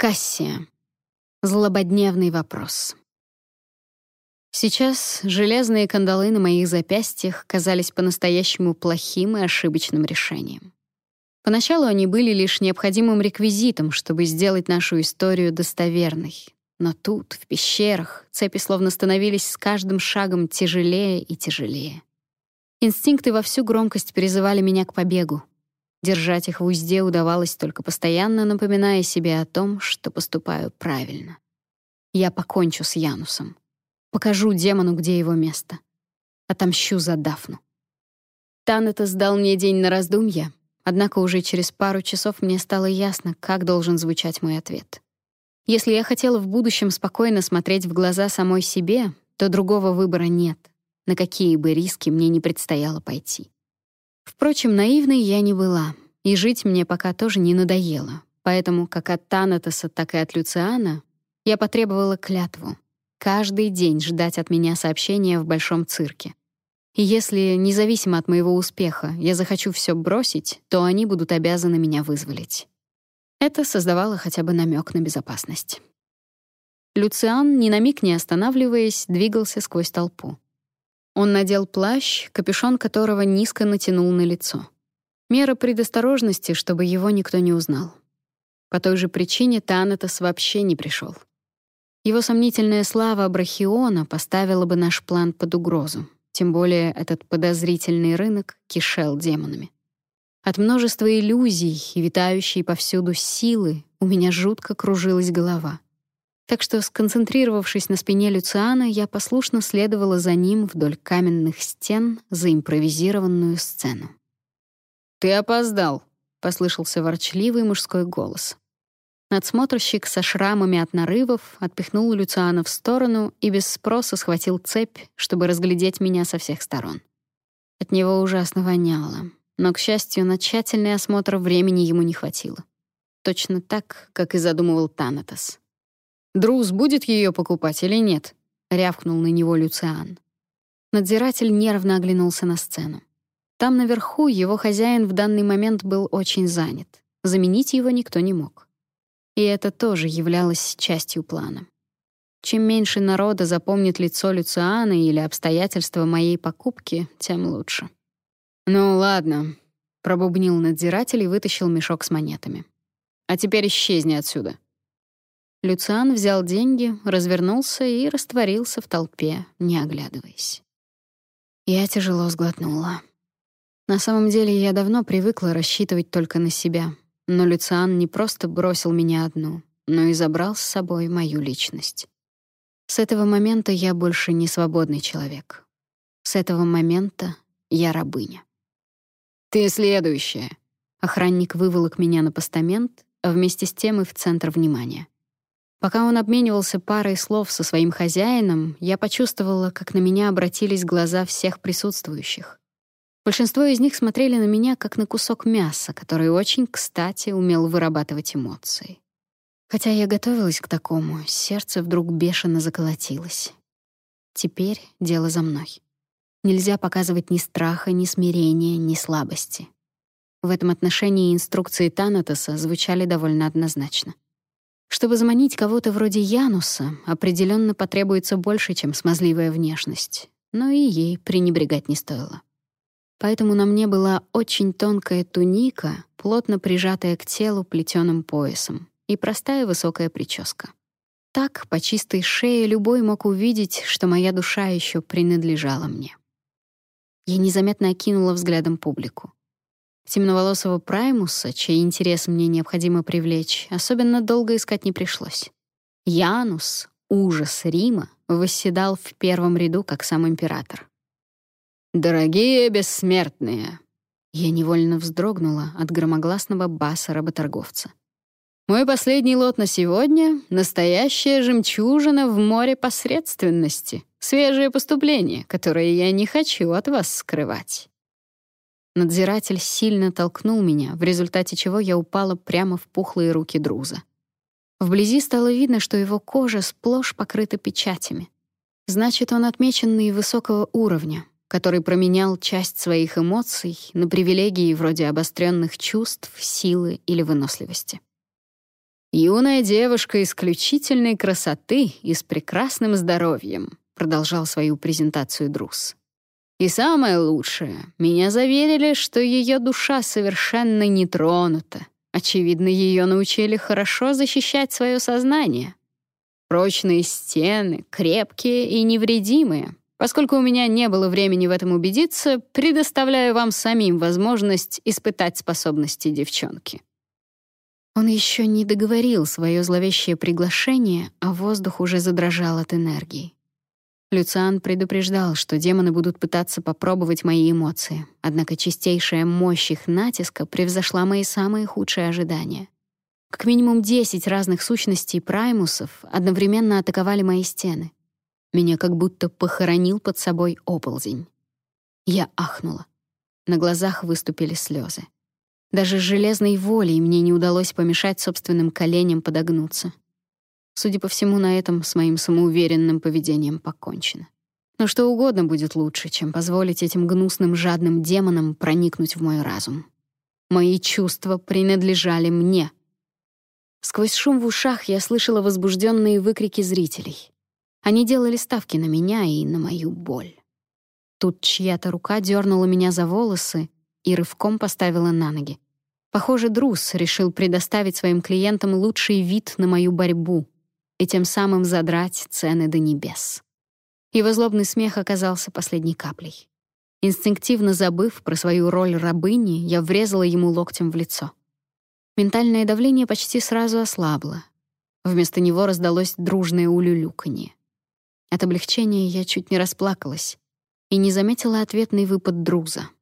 Кассия. Злободневный вопрос. Сейчас железные кандалы на моих запястьях казались по-настоящему плохим и ошибочным решением. Поначалу они были лишь необходимым реквизитом, чтобы сделать нашу историю достоверной. Но тут, в пещерах, цепи словно становились с каждым шагом тяжелее и тяжелее. Инстинкты во всю громкость призывали меня к побегу, Держать их в узде удавалось только постоянно напоминая себе о том, что поступаю правильно. Я покончу с Янусом. Покажу демону, где его место. Отомщу за Дафну. Танетос дал мне день на раздумья, однако уже через пару часов мне стало ясно, как должен звучать мой ответ. Если я хотела в будущем спокойно смотреть в глаза самой себе, то другого выбора нет, на какие бы риски мне не предстояло пойти. Впрочем, наивной я не была, и жить мне пока тоже не надоело. Поэтому как от Танатоса, так и от Люциана я потребовала клятву. Каждый день ждать от меня сообщения в большом цирке. И если, независимо от моего успеха, я захочу все бросить, то они будут обязаны меня вызволить. Это создавало хотя бы намек на безопасность. Люциан, ни на миг не останавливаясь, двигался сквозь толпу. Он надел плащ, капюшон которого низко натянул на лицо. Мера предосторожности, чтобы его никто не узнал. По той же причине Танатос вообще не пришел. Его сомнительная слава Брахиона поставила бы наш план под угрозу. Тем более этот подозрительный рынок кишел демонами. От множества иллюзий и витающей повсюду силы у меня жутко кружилась голова. Так что, сконцентрировавшись на спине Люциана, я послушно следовала за ним вдоль каменных стен за импровизированную сцену. «Ты опоздал», — послышался ворчливый мужской голос. Надсмотрщик со шрамами от нарывов отпихнул Люциана в сторону и без спроса схватил цепь, чтобы разглядеть меня со всех сторон. От него ужасно воняло, но, к счастью, на тщательный осмотр времени ему не хватило. Точно так, как и задумывал Танатос. Друз будет ее покупать или нет?» — рявкнул на него Люциан. Надзиратель нервно оглянулся на сцену. Там наверху его хозяин в данный момент был очень занят. Заменить его никто не мог. И это тоже являлось частью плана. Чем меньше народа запомнит лицо Люциана или обстоятельства моей покупки, тем лучше. «Ну ладно», — пробубнил надзиратель и вытащил мешок с монетами. «А теперь исчезни отсюда». Люциан взял деньги, развернулся и растворился в толпе, не оглядываясь. Я тяжело сглотнула. На самом деле я давно привыкла рассчитывать только на себя, но Люциан не просто бросил меня одну, но и забрал с собой мою личность. С этого момента я больше не свободный человек. С этого момента я рабыня. «Ты следующая!» Охранник выволок меня на постамент, а вместе с тем и в центр внимания. Пока он обменивался парой слов со своим хозяином, я почувствовала, как на меня обратились глаза всех присутствующих. Большинство из них смотрели на меня как на кусок мяса, который очень, кстати, умел вырабатывать эмоции. Хотя я готовилась к такому, сердце вдруг бешено заколотилось. Теперь дело за мной. Нельзя показывать ни страха, ни смирения, ни слабости. В этом отношении инструкции Танатоса звучали довольно однозначно — чтобы заманить кого-то вроде Януса, определенно потребуется больше, чем смазливая внешность, но и ей пренебрегать не стоило. Поэтому на мне была очень тонкая туника, плотно прижатая к телу плетеным поясом, и простая высокая прическа. Так, по чистой шее любой мог увидеть, что моя душа еще принадлежала мне. Я незаметно окинула взглядом публику. Темноволосого Праймуса, чей интерес мне необходимо привлечь, особенно долго искать не пришлось. Янус, ужас Рима, восседал в первом ряду, как сам император. «Дорогие бессмертные!» Я невольно вздрогнула от громогласного баса работорговца. «Мой последний лот на сегодня — настоящая жемчужина в море посредственности, свежее поступление, которое я не хочу от вас скрывать». Надзиратель сильно толкнул меня, в результате чего я упала прямо в пухлые руки Друза. Вблизи стало видно, что его кожа сплошь покрыта печатями. Значит, он отмеченный высокого уровня, который променял часть своих эмоций на привилегии вроде обостренных чувств, силы или выносливости. Юная девушка исключительной красоты и с прекрасным здоровьем, продолжал свою презентацию Друс. И самое лучшее, меня заверили, что ее душа совершенно не тронута. Очевидно, ее научили хорошо защищать свое сознание. Прочные стены, крепкие и невредимые. Поскольку у меня не было времени в этом убедиться, предоставляю вам самим возможность испытать способности девчонки. Он еще не договорил свое зловещее приглашение, а воздух уже задрожал от энергии. Люциан предупреждал, что демоны будут пытаться попробовать мои эмоции, однако чистейшая мощь их натиска превзошла мои самые худшие ожидания. Как минимум десять разных сущностей праймусов одновременно атаковали мои стены. Меня как будто похоронил под собой оползень. Я ахнула. На глазах выступили слезы. Даже железной волей мне не удалось помешать собственным коленям подогнуться. Судя по всему, на этом с моим самоуверенным поведением покончено. Но что угодно будет лучше, чем позволить этим гнусным жадным демонам проникнуть в мой разум. Мои чувства принадлежали мне. Сквозь шум в ушах я слышала возбужденные выкрики зрителей. Они делали ставки на меня и на мою боль. Тут чья-то рука дернула меня за волосы, и рывком поставила на ноги. Похоже, Друс решил предоставить своим клиентам лучший вид на мою борьбу и тем самым задрать цены до небес. Его злобный смех оказался последней каплей. Инстинктивно забыв про свою роль рабыни, я врезала ему локтем в лицо. Ментальное давление почти сразу ослабло. Вместо него раздалось дружное улюлюканье. От облегчения я чуть не расплакалась и не заметила ответный выпад Друза —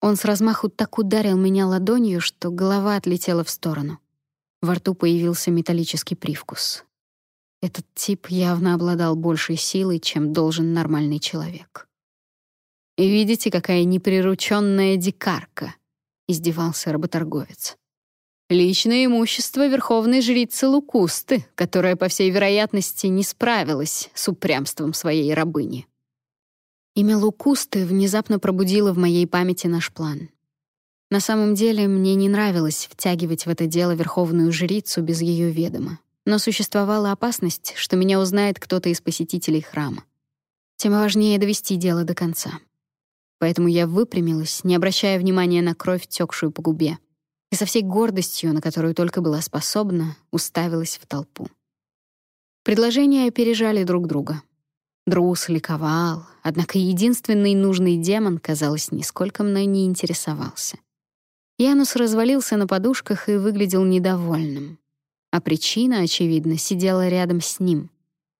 он с размаху так ударил меня ладонью, что голова отлетела в сторону. Во рту появился металлический привкус. Этот тип явно обладал большей силой, чем должен нормальный человек. «И видите, какая неприручённая дикарка!» — издевался работорговец. «Личное имущество верховной жрицы Лукусты, которая, по всей вероятности, не справилась с упрямством своей рабыни». Имя Лукусты внезапно пробудило в моей памяти наш план. На самом деле, мне не нравилось втягивать в это дело верховную жрицу без ее ведома. Но существовала опасность, что меня узнает кто-то из посетителей храма. Тем важнее довести дело до конца. Поэтому я выпрямилась, не обращая внимания на кровь, текшую по губе, и со всей гордостью, на которую только была способна, уставилась в толпу. Предложения опережали друг друга. Друс ликовал, однако единственный нужный демон, казалось, нисколько мной не интересовался. Янус развалился на подушках и выглядел недовольным. А причина, очевидно, сидела рядом с ним.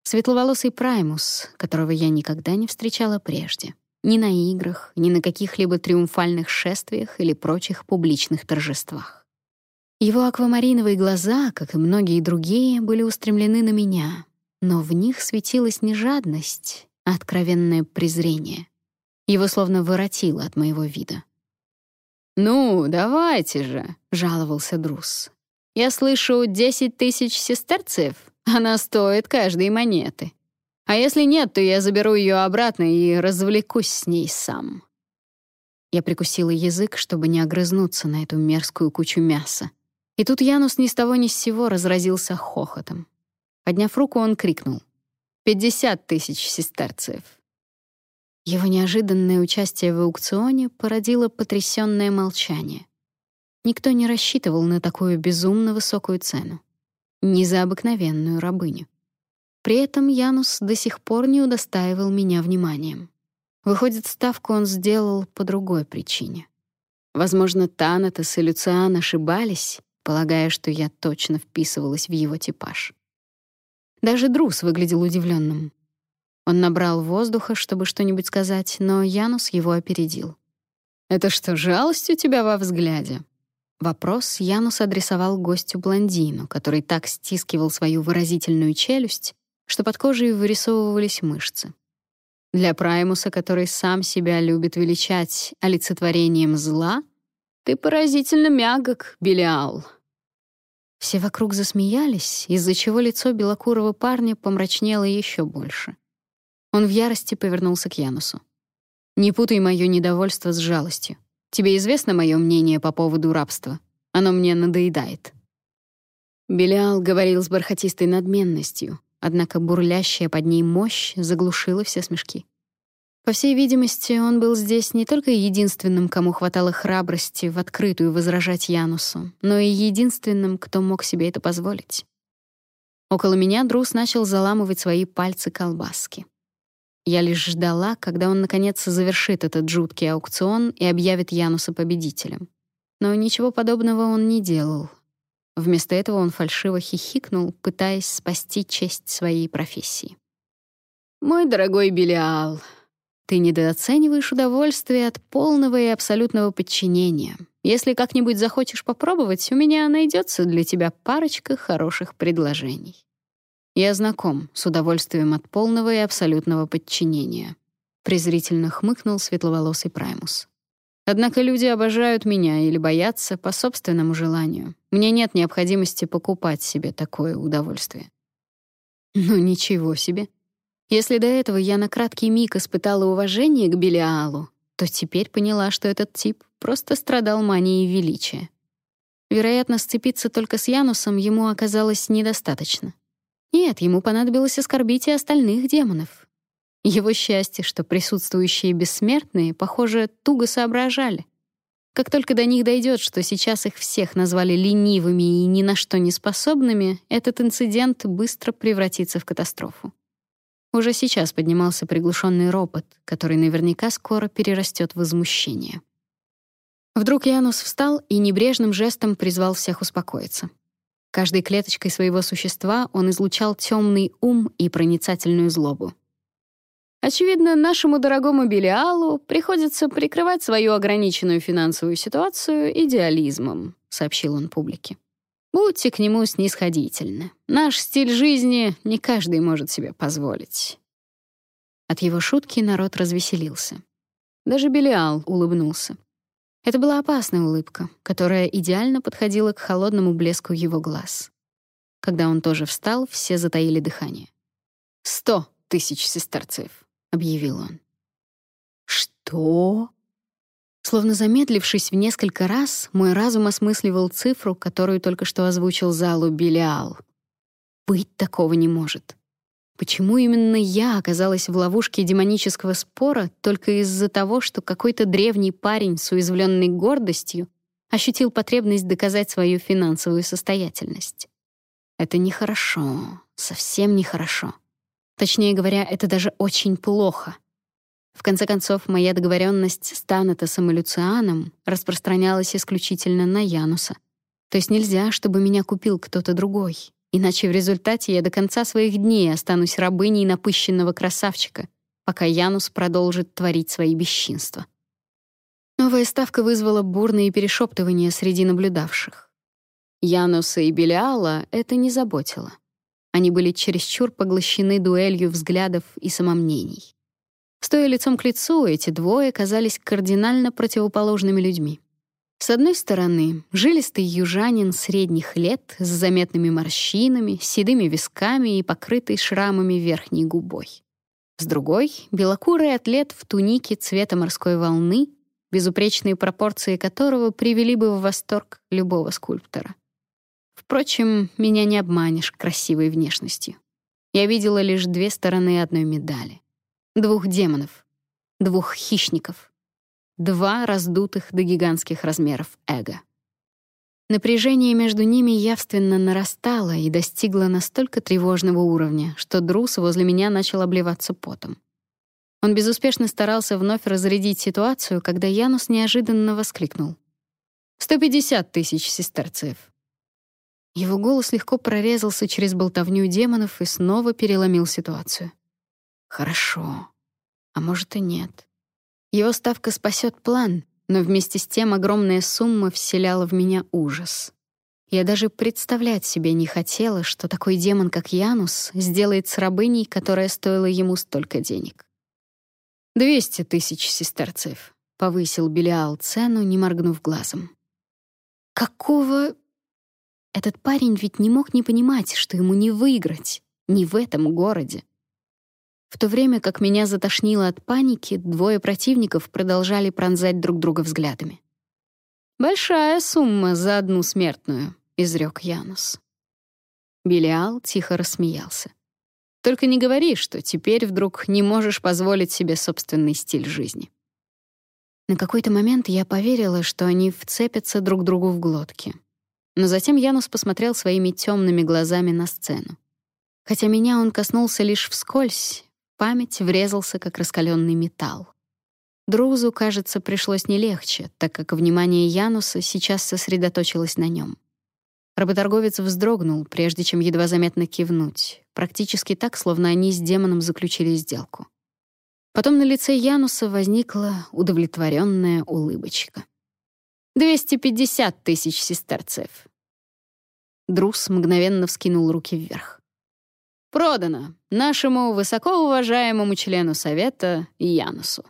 Светловолосый Праймус, которого я никогда не встречала прежде. Ни на играх, ни на каких-либо триумфальных шествиях или прочих публичных торжествах. Его аквамариновые глаза, как и многие другие, были устремлены на меня, но в них светилась не жадность, а откровенное презрение. Его словно воротило от моего вида. «Ну, давайте же», — жаловался Друс. «Я слышу, десять тысяч сестерцев. Она стоит каждой монеты. А если нет, то я заберу ее обратно и развлекусь с ней сам». Я прикусила язык, чтобы не огрызнуться на эту мерзкую кучу мяса. И тут Янус ни с того ни с сего разразился хохотом. Подняв руку, он крикнул. «Пятьдесят тысяч сестерцев!» Его неожиданное участие в аукционе породило потрясённое молчание. Никто не рассчитывал на такую безумно высокую цену. Не за обыкновенную рабыню. При этом Янус до сих пор не удостаивал меня вниманием. Выходит, ставку он сделал по другой причине. Возможно, Танатос и Люциан ошибались, полагая, что я точно вписывалась в его типаж. Даже Друс выглядел удивленным. Он набрал воздуха, чтобы что-нибудь сказать, но Янус его опередил. «Это что, жалость у тебя во взгляде?» Вопрос Янус адресовал гостю-блондину, который так стискивал свою выразительную челюсть, что под кожей вырисовывались мышцы. Для Праймуса, который сам себя любит величать олицетворением зла, ты поразительно мягок, Белиал. Все вокруг засмеялись, из-за чего лицо белокурого парня помрачнело еще больше. Он в ярости повернулся к Янусу. «Не путай моё недовольство с жалостью. Тебе известно моё мнение по поводу рабства? Оно мне надоедает». Белиал говорил с бархатистой надменностью, однако бурлящая под ней мощь заглушила все смешки. По всей видимости, он был здесь не только единственным, кому хватало храбрости в открытую возражать Янусу, но и единственным, кто мог себе это позволить. Около меня Друс начал заламывать свои пальцы колбаски. Я лишь ждала, когда он наконец завершит этот жуткий аукцион и объявит Януса победителем. Но ничего подобного он не делал. Вместо этого он фальшиво хихикнул, пытаясь спасти честь своей профессии. «Мой дорогой Белиал, ты недооцениваешь удовольствие от полного и абсолютного подчинения. Если как-нибудь захочешь попробовать, у меня найдется для тебя парочка хороших предложений». Я знаком с удовольствием от полного и абсолютного подчинения. Презрительно хмыкнул светловолосый Праймус. Однако люди обожают меня или боятся по собственному желанию. Мне нет необходимости покупать себе такое удовольствие. Ну ничего себе. Если до этого я на краткий миг испытала уважение к Белиалу, то теперь поняла, что этот тип просто страдал манией величия. Вероятно, сцепиться только с Янусом ему оказалось недостаточно. Нет, ему понадобилось оскорбить и остальных демонов. Его счастье, что присутствующие бессмертные, похоже, туго соображали. Как только до них дойдет, что сейчас их всех назвали ленивыми и ни на что не способными, этот инцидент быстро превратится в катастрофу. Уже сейчас поднимался приглушенный ропот, который наверняка скоро перерастет в возмущение. Вдруг Янус встал и небрежным жестом призвал всех успокоиться. Каждой клеточкой своего существа он излучал темный ум и проницательную злобу. Очевидно, нашему дорогому Белиалу приходится прикрывать свою ограниченную финансовую ситуацию идеализмом, сообщил он публике. Будьте к нему снисходительны. Наш стиль жизни не каждый может себе позволить. От его шутки народ развеселился. Даже Белиал улыбнулся. Это была опасная улыбка, которая идеально подходила к холодному блеску его глаз. Когда он тоже встал, все затаили дыхание. «Сто тысяч сестерцев», — объявил он. «Что?» Словно замедлившись в несколько раз, мой разум осмысливал цифру, которую только что озвучил залу Белиал. «Быть такого не может. Почему именно я оказалась в ловушке демонического спора только из-за того, что какой-то древний парень с уязвленной гордостью ощутил потребность доказать свою финансовую состоятельность? Это нехорошо, совсем нехорошо. Точнее говоря, это даже очень плохо. В конце концов, моя договоренность с Танатосом и Люцианом распространялась исключительно на Януса. То есть нельзя, чтобы меня купил кто-то другой. Иначе в результате я до конца своих дней останусь рабыней напыщенного красавчика, пока Янус продолжит творить свои бесчинства. Новая ставка вызвала бурные перешептывания среди наблюдавших. Януса и Белиала это не заботило. Они были чересчур поглощены дуэлью взглядов и самомнений. Стоя лицом к лицу, эти двое казались кардинально противоположными людьми. С одной стороны, жилистый южанин средних лет с заметными морщинами, седыми висками и покрытой шрамами верхней губой. С другой — белокурый атлет в тунике цвета морской волны, безупречные пропорции которого привели бы в восторг любого скульптора. Впрочем, меня не обманешь красивой внешностью. Я видела лишь две стороны одной медали. Двух демонов, двух хищников — два раздутых до гигантских размеров эго. Напряжение между ними явственно нарастало и достигло настолько тревожного уровня, что Друс возле меня начал обливаться потом. Он безуспешно старался вновь разрядить ситуацию, когда Янус неожиданно воскликнул. «Сто пятьдесят тысяч сестерцев!» Его голос легко прорезался через болтовню демонов и снова переломил ситуацию. «Хорошо. А может и нет. Его ставка спасет план, но вместе с тем огромная сумма вселяла в меня ужас. Я даже представлять себе не хотела, что такой демон, как Янус, сделает с рабыней, которая стоила ему столько денег. «Двести тысяч сестерцев», — повысил Белиал цену, не моргнув глазом. «Какого...» Этот парень ведь не мог не понимать, что ему не выиграть, не в этом городе. В то время как меня затошнило от паники, двое противников продолжали пронзать друг друга взглядами. «Большая сумма за одну смертную», — изрек Янус. Белиал тихо рассмеялся. «Только не говори, что теперь вдруг не можешь позволить себе собственный стиль жизни». На какой-то момент я поверила, что они вцепятся друг другу в глотки. Но затем Янус посмотрел своими темными глазами на сцену. Хотя меня он коснулся лишь вскользь, память врезался, как раскаленный металл. Друзу, кажется, пришлось не легче, так как внимание Януса сейчас сосредоточилось на нем. Работорговец вздрогнул, прежде чем едва заметно кивнуть, практически так, словно они с демоном заключили сделку. Потом на лице Януса возникла удовлетворенная улыбочка. «Двести пятьдесят тысяч сестерцев». Друз мгновенно вскинул руки вверх. «Продано нашему высокоуважаемому члену Совета Янусу».